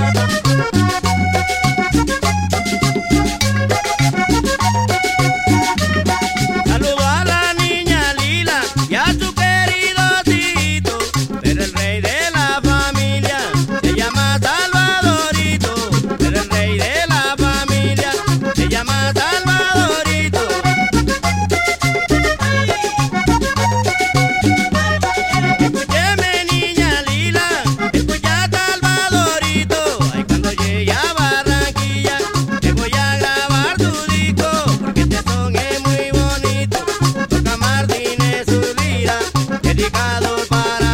Thank dedicado para